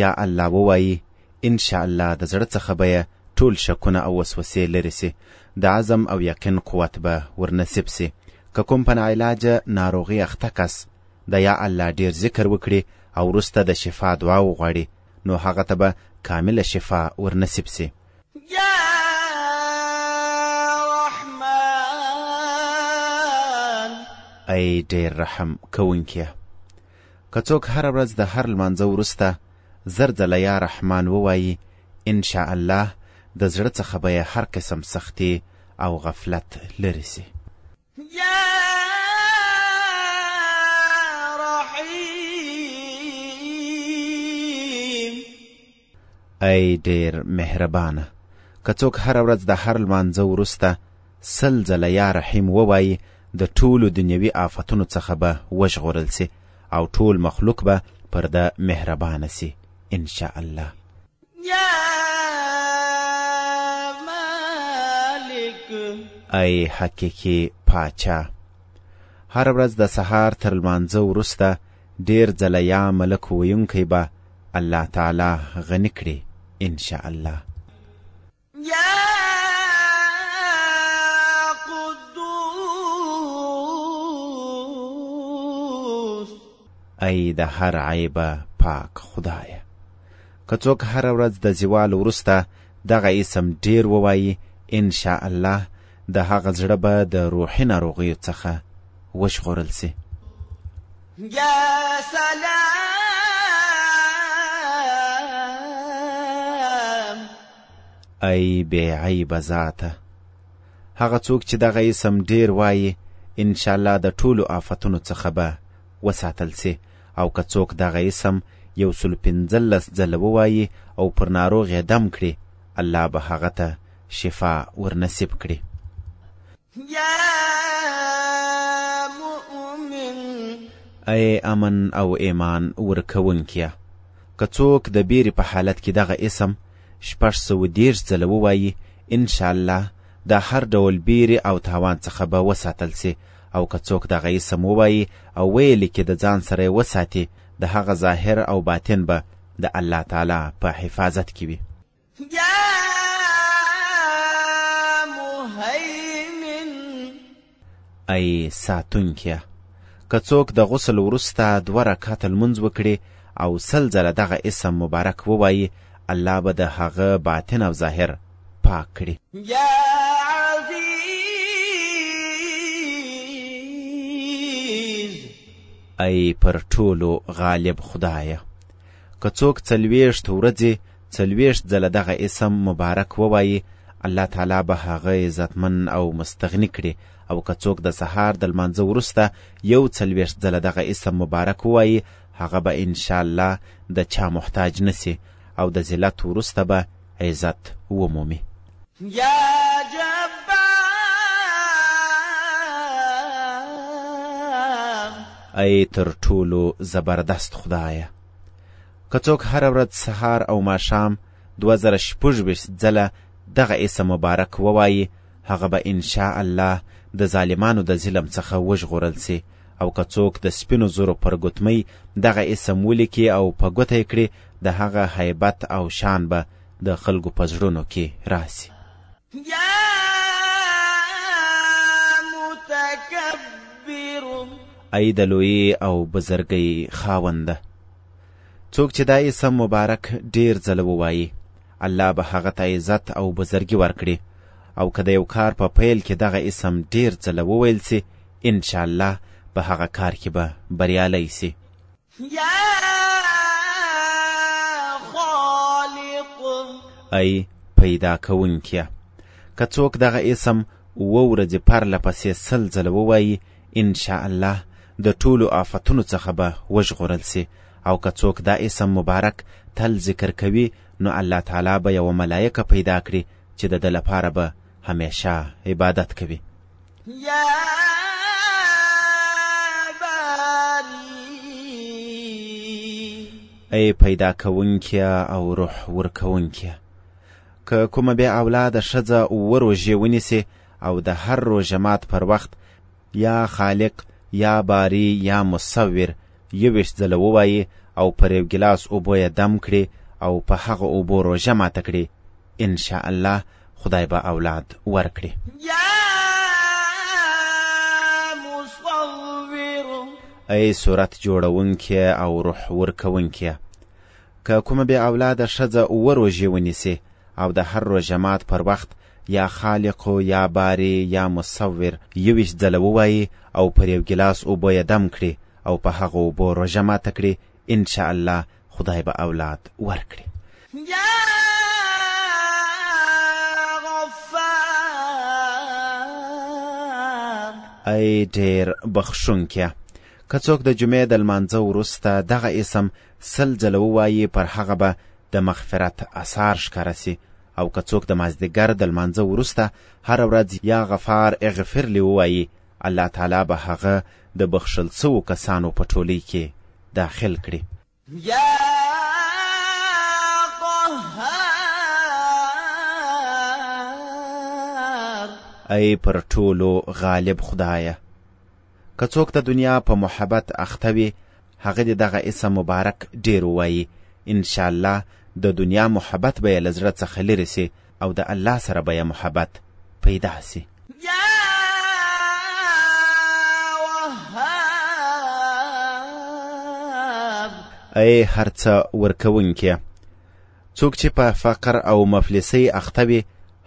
یا الله ووایي، انشاءالله د زړه څخه به یې ټول شکونه او وسوسې لرې شي، د عزم او یقین قوت به ورنصیب شي. که کوم په ناعلاجه ناروغي اخته کس د یا الله ډېر ذکر وکړي او وروسته د شفا دعا وغواړي، نو هغه ته به کامله شفا ورنصیب شي. یا رحمن! ای ډېر رحم کوونکیه! که څوک هره ورځ د هر لمانځه وروسته زر ځله یا رحمن ووایي، ان شاء الله د زړه څخه به یې هر قسم سختي او غفلت لرې شي. ای ډېر مهربانه! که څوک هره ورځ د هر لمانځه وروسته سل ځله یا رحیم ووایي د ټولو دنیوي آفتونو څخه به وژغورل سي او ټول مخلوق به پر ده مهربانه سي ان شاء الله ای حقیقي پاچا! هره ورځ د سهار تر لمانځه وروسته ډیر ځله یا ملک ویونکی به الله تعالی غنی کړي ان شاء الله ای د هر عیبه پاک خدایه که څوک هره ورځ د زیوال وروسته دغه اسم ډیر ووایي ان شاء الله د هغه زړه به د روحي ناروغیو څخه وژغورل شي. يا سلام. ای بې عیبه ذاته هغه څوک چې دغه اسم ډیر وایي انشاءالله د ټولو آفتونو څخه به وساتل سي او که څوک دغه اسم یو سل پنځلس ځله ووایي او پر ناروغ یې دم کړي الله به هغه ته شفا ورنصیب کړي يا مؤمن. ای امن او ايمان ورکوونکيه! که څوک د بيرې په حالت کې دغه اسم شپږ سوه دېرش ځله ووايي، ان شاء الله د هر ډول بيرې او تاوان څخه به وساتل شي او که څوک دغه اسم ووايي او ويې ليکي د ځان سره يې وساتي د هغه ظاهر او باطن به د الله تعالی په حفاظت کې وي. يا مهيمن ای ساتونکیه که څوک د غسل وروسته دوه رکعته لمونځ وکړي او سل ځله دغه اسم مبارک ووایي الله به د هغه باطن او ظاهر پاک کړي ای پر ټولو غالب خدایه که څوک څلوېښت ورځې څلوېښت ځله دغه اسم مبارک ووايي، الله تعالی به هغه عزتمن او مستغني کړي او که څوک د سهار د لمانځه وروسته یو څلوېښت ځله دغه اسم مبارک ووايي، هغه به ان شاء الله د چا محتاج نه سي او د ذلت وروسته به عزت ومومي. ای تر ټولو زبردست خدایه! که څوک هره ورځ سهار او ماښام دوه زره شپږ ویشت ځله دغه اسم مبارک ووایي هغه به ان شاء الله د ظالمانو د ظلم څخه وژغورل سي او که څوک د سپینو زرو پر ګوتمۍ دغه اسم ولیکي او په ګوته یې کړي د هغه هیبت او شان به د خلکو په زړونو کې راسي ای د لویې او بزرګۍ خاونده څوک چې دا اسم مبارک ډیر ځله ووایي الله به هغه ته عزت او بزرګي ورکړي او که د یو کار په پیل کې دغه اسم ډیر ځله وویل سي ان شاء الله په هغه کار کې به بریالی سي ای پیدا کوونکیه که څوک دغه اسم اووه ورځې پر له پسې سل ځله ووایي ان شاء الله د ټولو آفتونو څخه به وژغورل سي او که څوک دا اسم مبارک تل ذکر کوي نو الله تعالی به یوه ملایکه پیدا کړي چې د ده لپاره به همیشه عبادت کوي ای پیدا کوونکیه او روح ورکوونکیه که کومه بې اولاده ښځه اووه روژې ونیسي او د هر روژه مات پر وخت یا خالق یا باری یا مصور یوویشت ځله ووایي او پر یو ګیلاس اوبو یې دم کړي او په هغه اوبو روژه ماته کړي ان شاء الله خدای به اولاد ورکړي ای صورت جوړونکې او روح ورکونکې که کومه بې اولاده ښځه اووه روژې ونیسي او د هر روژه مات پر وخت یا خالق یا باري یا مصور یوویشت ځله ووایي او پر یو ګیلاس اوبو یې دم کړي او په هغو اوبو روژه ماته کړي ان شاء الله خدای به اولاد ورکړي. ای ډېر بخښونکیه! که څوک د جمعې د لمانځه وروسته دغه اسم سل ځله ووايي پر هغه به د مغفرت اثار ښکاره سي او که څوک د مازدیګر د لمانځه وروسته هره ورځ یا غفار اغفر لي ووايي الله تعالی به هغه د بخښل سوو کسانو په ټولۍ کي داخل کړي ای پر ټولو غالب خدایه که څوک د دنیا په محبت اخته وي هغه دې دغه اسم مبارک ډیر ووایي انشاءالله د دنیا محبت به یې له زړه څخه لرې سي او د الله سره به یې محبت پیدا سي ای هرڅه ورکوونکې څوک چې په فقر او مفلسۍ اخته وي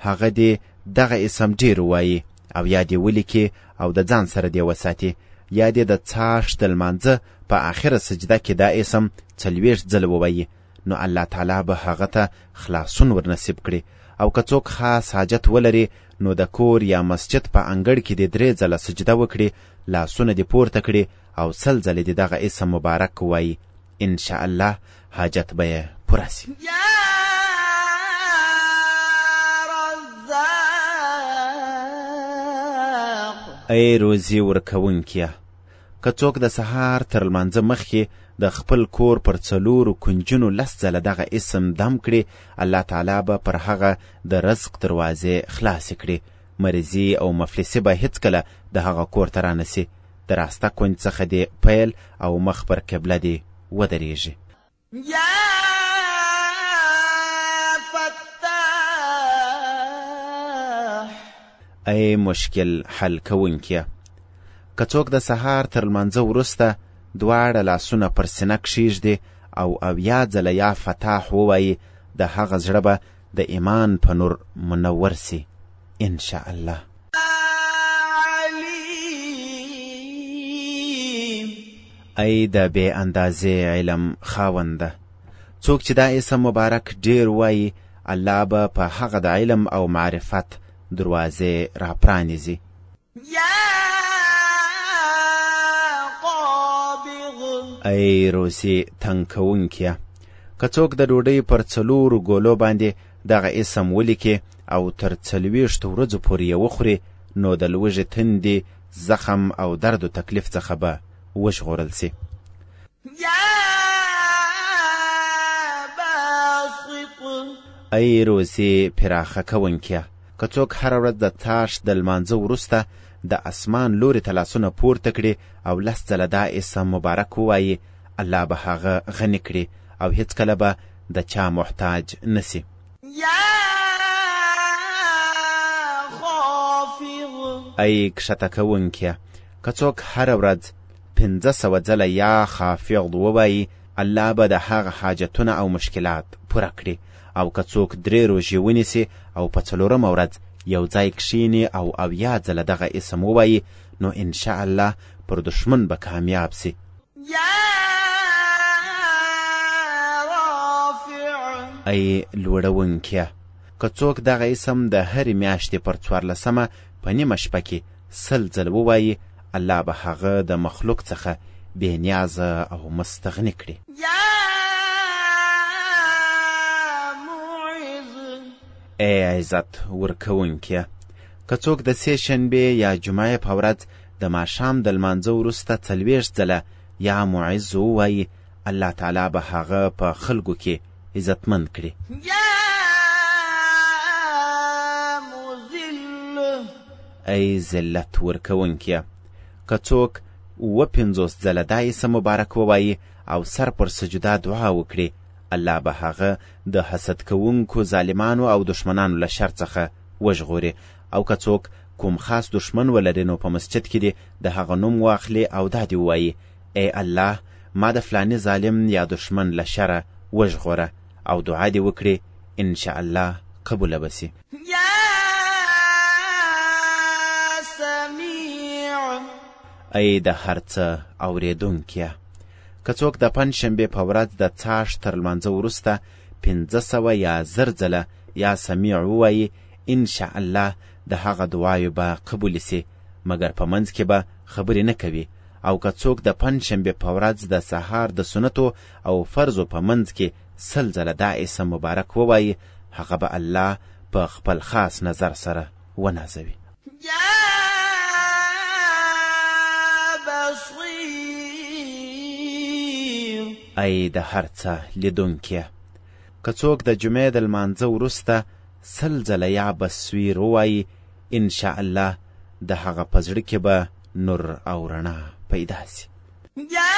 هغه دې دغه اسم ډېر ووایي او یا دې ولیکي او د ځان سره دې وساتي یا دې د څاښت د لمانځه په آخره سجده کې دا اسم څلوېښت ځله ووایي نو الله تعالی به هغه ته خلاصون ورنصیب کړي او که څوک خاص حاجت ولري نو د کور یا مسجد په انګړ کې دې درې ځله سجده وکړي لاسونه دې پورته کړي او سل ځله دې دغه اسم مبارک ووایي انشاءالله حاجت به یې پوره سي. ای روزي ورکوونکیه که څوک د سهار تر لمانځه مخکې د خپل کور پر څلورو کنجونو لس ځله دغه اسم دم کړي الله تعالی به پر هغه د رزق دروازې خلاصې کړي مریضي او مفلسي به هیڅکله د هغه کور ته رانسي د راسته کونج څخه دې پیل او مخ پر قبله دې ودرېږي. يا فتاح. ای مشکل حل کوونکیه! که څوک د سهار تر لمانځه وروسته دواړه لاسونه پر سینه کښېږدي او اویا ځله یا فتاح ووایي، د هغه زړه به د ایمان په نور منور سي ان شاء الله. ای د بې اندازې علم خاونده څوک چې دا اسم مبارک ډیر وایي الله به په هغه د علم او معرفت دروازې راپرانیزي يا قابض ای روزي تنګ کوونکیه که څوک د ډوډۍ پر څلورو ګولو باندې دغه اسم ولیکي او تر څلوېښتو ورځو پورې یې وخوري نو د لوږې تندې زخم او درد و تکلیف څخه به وژغورل سي ای روزي پراخه کوونکیه که څوک هره ورځ د څاښت د لمانځه وروسته د اسمان لوري ته لاسونه پورته کړي او لس ځله دا اسم مبارک ووایي الله به هغه غني کړي او هیڅکله به د چا محتاج نسی ای کښته کوونکیه که څوک هره ورځ پنځه سوه ځله یا خافض ووایي الله به د هغه حاجتونه او مشکلات پوره کړي او که څوک درې روژې ونیسي او په څلورمه ورځ یو ځای کښیني او اویا ځله دغه اسم ووایي نو ان شاء الله پر دښمن به کامیاب سي ای لوړونکیه که څوک دغه اسم د هرې میاشتې پر څوارلسمه په نیمه شپه کې سل ځله ووايي الله به هغه د مخلوق څخه بې نيازه او مستغني کړي. ای عزت ورکوونکیه! که څوک د سې شنبې یا جمعې په ورځ د ماښام د لمانځه وروسته څلوېښت ځله یا معز ووایي الله تعالی به هغه په خلکو کې عزتمند کړي. ای ذلت ورکوونکیه! که څوک اووه پنځوس ځله دا اسم مبارک ووایي او سر پر سجده دعا وکړي الله به هغه د حسد کوونکو ظالمانو او دښمنانو له شر څخه وژغوري او که څوک کوم خاص دښمن ولري نو په مسجد کې دې د هغه نوم واخلي او دا دې ووایي ای الله ما د فلاني ظالم یا دښمن له شره وژغوره او دعا دې وکړي ان شاء الله قبوله به شي. يا سميع. ای د هر څه اورېدونکیه! که څوک د پنج شنبې په ورځ د څاښت تر لمانځه وروسته پنځه سوه یا زر ځله یا سمیع ووایي ان شاء الله د هغه دعایو به قبولې سي مګر په منځ کې به خبرې نه کوي او که څوک د پنج شنبه په ورځ د سهار د سنتو او فرضو په منځ کې سل ځله دا اسم مبارک ووایي هغه به الله په خپل خاص نظر سره ونازوي ای د هر څه لیدونکیه که څوک د جمعې د لمانځه وروسته سل ځله یا بسویر ووایي انشاءالله د هغه په زړه کې به نور او رڼا پیدا سي یا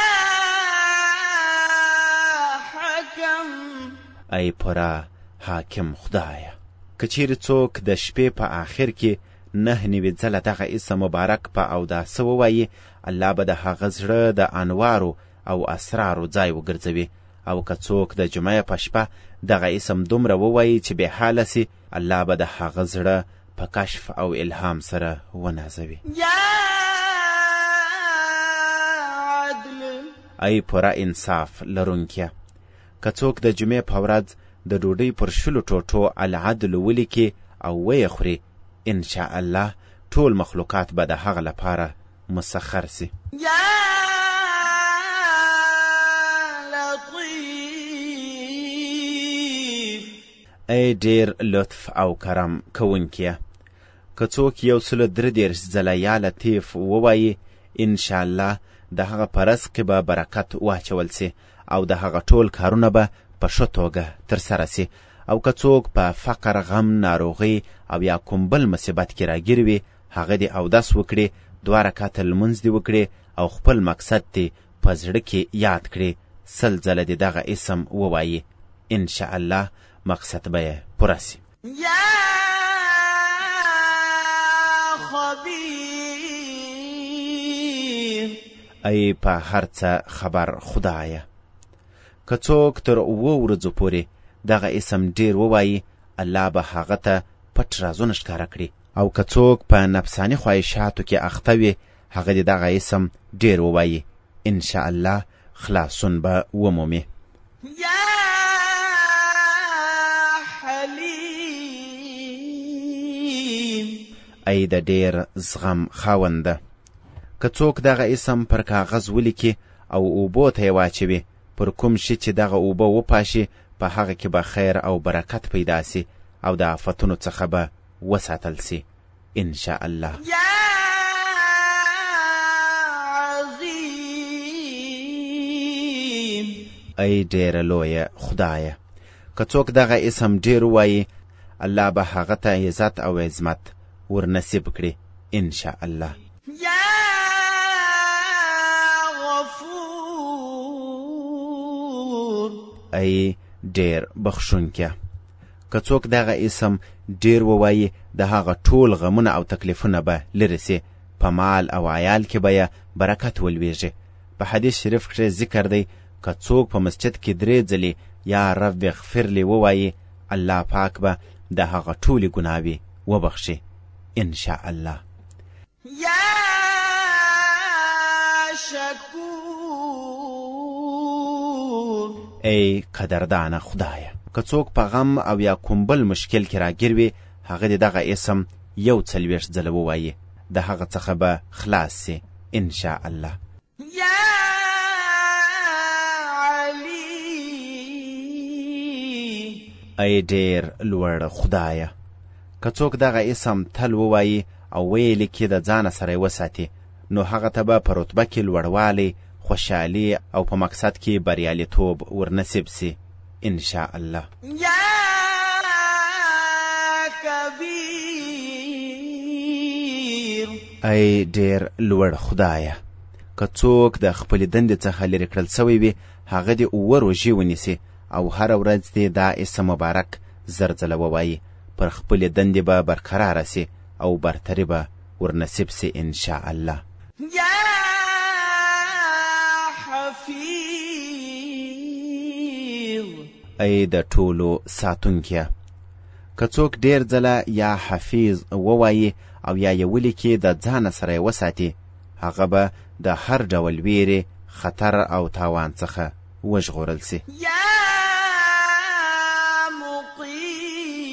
حکم ای پورا حاکم خدایه که چیرې څوک د شپې په آخر کې نه نوي ځله دغه اسم مبارک په اوداسه ووایي الله به د هغه زړه د انوارو او اسرارو ځای وګرځوي او که څوک د جمعې په شپه دغه اسم دومره ووایي چې بې حاله سي الله به د هغه زړه په کشف او الهام سره ونازوي. ای پوره انصاف لرونکیه که څوک د جمعې په ورځ د ډوډۍ پر شلو ټوټو العدل ولیکي او ویې خوري ان شاء الله ټول مخلوقات به د هغه لپاره مسخر سي ای ډیر لطف او کرم کوونکیه که څوک یو سل درې دېرش ځله یا لطیف ووایي انشاءالله د هغه په رزق کې به برکت واچول سي او د هغه ټول کارونه به په ښه توګه ترسره سي او که څوک په فقر غم ناروغۍ او یا کوم بل مصیبت کې راګیر وي هغه دې اودس وکړي دوه رکعته لمونځ دې وکړي او خپل مقصد دې په زړه کې یاد کړي سل ځله دې دغه اسم ووایي ان شاء الله مقصد به یې پوره سي یا خبیر ای په هر څه خبر خدایه که څوک تر اوو ورځو پورې دغه اسم ډیر ووایي الله به هغه ته پټ رازونه ښکاره کړي او که څوک په نفساني خواهشاتو کې اخته وي هغه دې دغه اسم ډېر ووایي ان شاء الله خلاصون به ومومي یا حلیم ای د ډېر زغم خاونده که څوک دغه اسم پر کاغذ ولیکي او اوبو ته یې واچوي پر کوم شي چې دغه اوبه وپاشي په هغه کې به خیر او برکت پیدا سي او د آفتونو څخه به وساتل سي ان شاء الله. يا عظيم. ای ډېره لویه خدایه که څوک دغه اسم ډېر ووایي الله به هغه ته عزت او عظمت ورنصیب کړي ان شاء الله یا غفور ای ډېر بخښونکی که څوک دغه اسم ډېر ووايي د هغه ټول غمونه او تکلیفونه به لرې سي، په مال او عیال کې به یې برکت ولوېږي. په حدیث شریف کښې ذکر دی که څوک په مسجد کې درې ځلې یا رب اغفر لي ووايي الله پاک به د هغه ټولې ګناوې وبخښي ان شاء الله. يا شكور. ای قدردانه خدایه که څوک په غم او یا کوم بل مشکل کې راګیر وي هغه دې دغه اسم یو څلوېښت ځله ووایي د هغه څخه به خلاص سي ان شاء الله يا علي ای ډېر لوړ خدایه که څوک دغه اسم تل ووایي او ویې لیکي د ځانه سره یې وساتي نو هغه ته به په رتبه کې لوړوالی خوشحالي او په مقصد کې بریالیتوب ورنصیب سي ان شاء الله يا كبير ای ډیر لوړ خدایه که څوک د خپلې دندې څخه لرې کړل سوی وي هغه دې اووه روژې ونیسي او هره ورځ دې دا اسم مبارک زر ځله ووایي پر خپلې دندې به برقراره سي او برتري به ورنصیب سي ان شاء الله. يا حفيظ. ای د ټولو ساتونکیه! که څوک ډېر ځله یا حفیظ ووایي او یا یې ولیکي د ځانه سره یې وساتي هغه به د هر ډول ویرې خطر او تاوان څخه وژغورل سي یا مقیت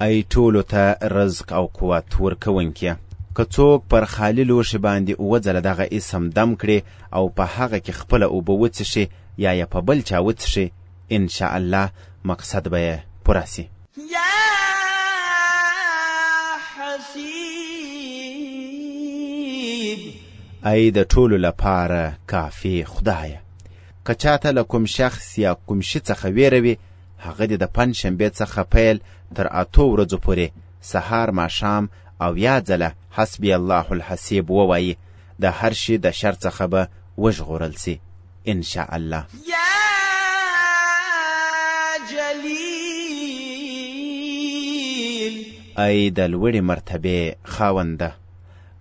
ای ټولو ته رزق او قوت ورکوونکیه! که څوک پر خالي لوښي باندې اووه ځله دغه اسم دم کړي او په هغه کې خپله اوبه وڅښي یا یې په بل چا وڅښي، ان شاء الله مقصد به یې پوره شي. ای د ټولو لپاره کافي خدایه! که چاته له کوم شخص یا کوم شي څخه ویره وي هغه دې د پنج شنبې څخه پیل تر اتو ورځو پورې سهار ماښام او یا ځله حسبی الله الحسیب ووایي د هر شي د شر څخه به وژغورل سي ان شاء الله یا جلیل ای د لوړې مرتبې خاونده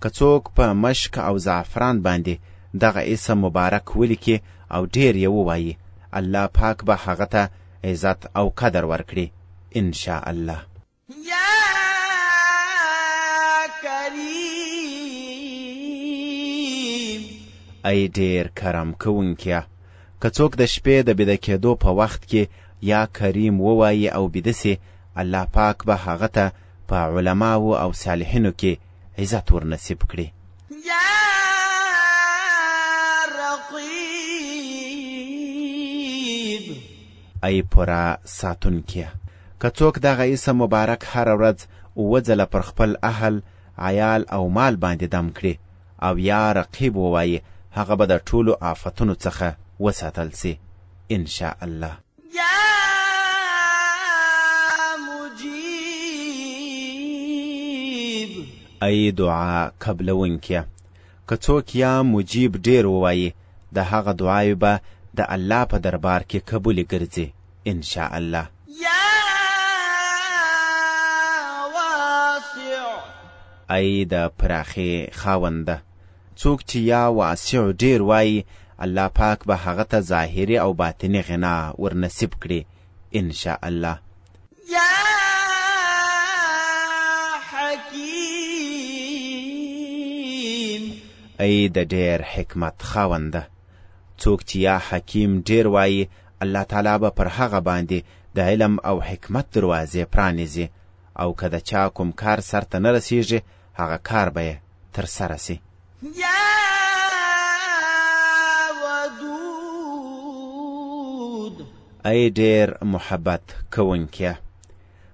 که څوک په مشک او زعفران باندې دغه اسم مبارک ولیکي او ډیر یې ووایي الله پاک به هغه ته عزت او قدر ورکړي ان شاء الله. ای ډیر کرم کوونکیه که څوک د شپې د بیده کېدو په وخت کې یا کریم ووایي او بیده سي الله پاک به هغه ته په علماوو او صالحینو کې عزت ور نصیب کړي. ای پوره ساتونکیه! که څوک دغه اسم مبارک هره ورځ اووه ځله پر خپل اهل، عیال او مال باندې دم کړي او یا رقیب ووایي هغه به د ټولو آفتونو څخه وساتل سي ان شاء الله. ای دعا قبلونکیه که څوک یا مجیب ډیر ووایي د هغه دعاوې به د الله په دربار کې قبولې ګرځي ان شاء الله ای د پراخې خاونده څوک چې یا واسع ډیر وایي الله پاک به هغه ته ظاهري او باطني غنا ورنصیب کړي ان شاء الله یا ای د ډېر حکمت خاونده څوک چې یا حکیم ډېر وایي الله تعالی به پر هغه باندې د علم او حکمت دروازې پرانیزي او که د چا کوم کار سرته نه رسیږي هغه کار به یې ترسره شي. يا ودود. ای ډېر محبت کوونکیه!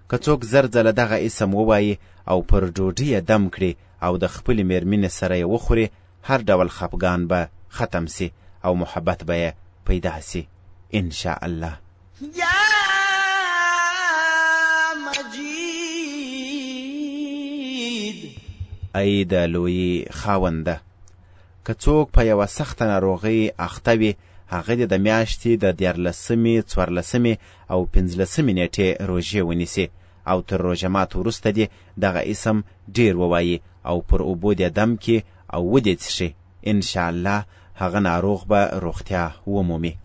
که څوک زر ځله دغه اسم ووایي او پر ډوډۍ یې دم کړي او د خپلې مېرمنې سره یې وخوري، هر ډول خپګان به ختم شي او محبت به یې پیدا شي، ان شاء الله. يا مجيد. ای د لویی خاونده! که څوک په یوه سخته ناروغۍ اخته وي هغه دې د میاشتې د دیارلسمې، څوارلسمې او پنځلسمې نیټې روژې ونیسي او تر روژه مات وروسته دې دغه اسم ډیر ووایي او پر اوبو دې دم کې او ودې څښي انشاالله هغه ناروغ به روغتیا ومومي.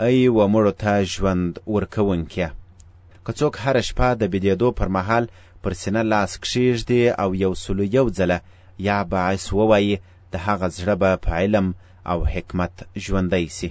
ای و مړو ته ژوند ورکوونکیه که څوک هره شپه د بېدېدو پر مهال پر سینه لاس کښېږدي او یو سلو یو ځله یا باعث ووایي د هغه زړه به په علم او حکمت ژوندی سي